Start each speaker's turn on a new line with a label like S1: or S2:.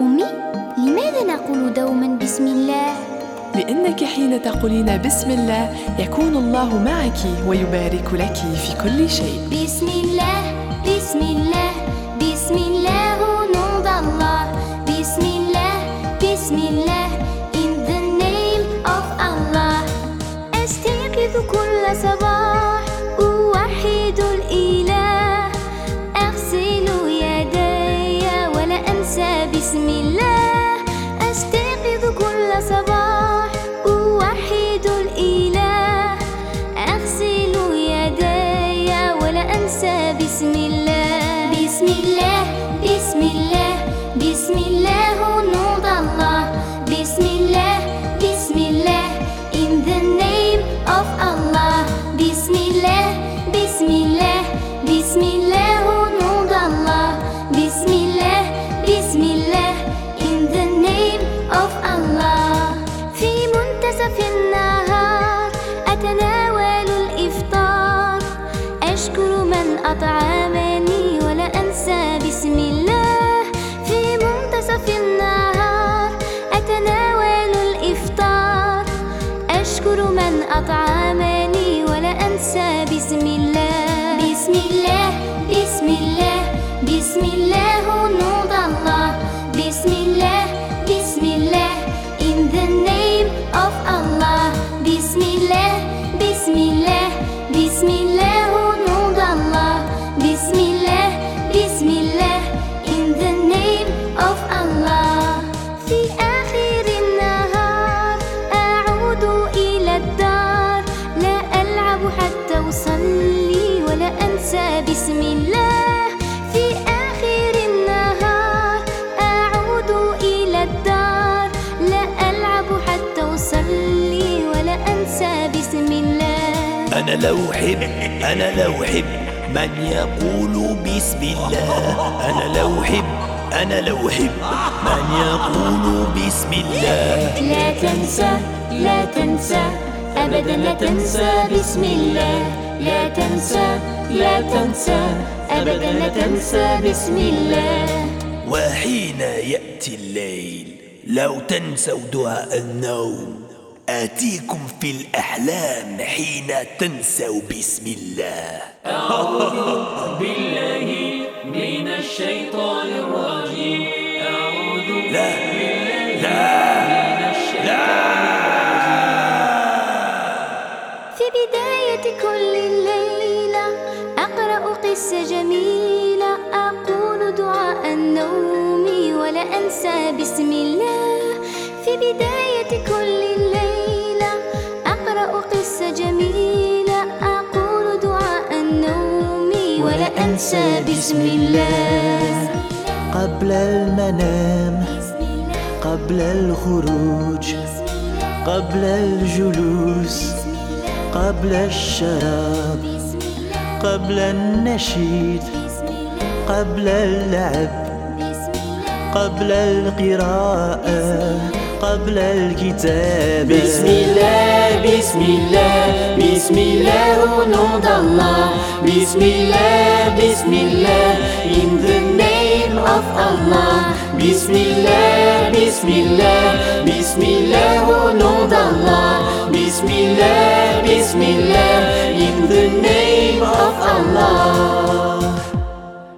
S1: أمي لماذا نقول دوما بسم الله؟
S2: لأنك حين تقولين بسم الله يكون الله معك ويبارك لك في كل شيء.
S1: بسم الله بسم الله بسم الله nom d'Allah بسم الله بسم الله in the name of Allah. أستيقظ كل صباح. بسم الله أطعمني ولا أنسى. بسم الله. بسم الله. بسم الله. بسم الله nom d'Allah بسم الله. بسم الله. In the name of Allah. بسم الله. بسم الله. بسم الله أنسى بسم الله. في آخر النهار أعود إلى الدار. لا ألعب حتى أصلي ولا أنسى بسم الله.
S3: أنا لو حب أنا لو حب من يقول بسم الله. أنا لو حب أنا لو حب من يقول بسم الله.
S1: لا تنسى لا تنسى أبدا لا تنسى بسم الله. لا تنسى لا تنسى أبدا لا تنسى بسم الله.
S3: وحين يأتي الليل لو تنسوا دعاء النوم آتيكم في الأحلام حين تنسوا بسم الله.
S4: بالله من الشيطان الرجيم. أعوذ
S3: لا لا.
S1: قصة جميلة أقول دعاء النوم ولا أنسى بسم الله. في بداية كل ليلة أقرأ قصة جميلة. أقول دعاء النوم ولا أنسى بسم الله.
S5: قبل المنام قبل الخروج قبل الجلوس قبل الشراب. قبل النشيد قبل اللعب قبل القراءة قبل الكتاب
S4: بسم الله بسم الله بسم الله nom d'Allah بسم الله بسم الله in the name of Allah بسم الله بسم الله بسم الله nom d'Allah بسم الله بسم الله in the name 和烦恼。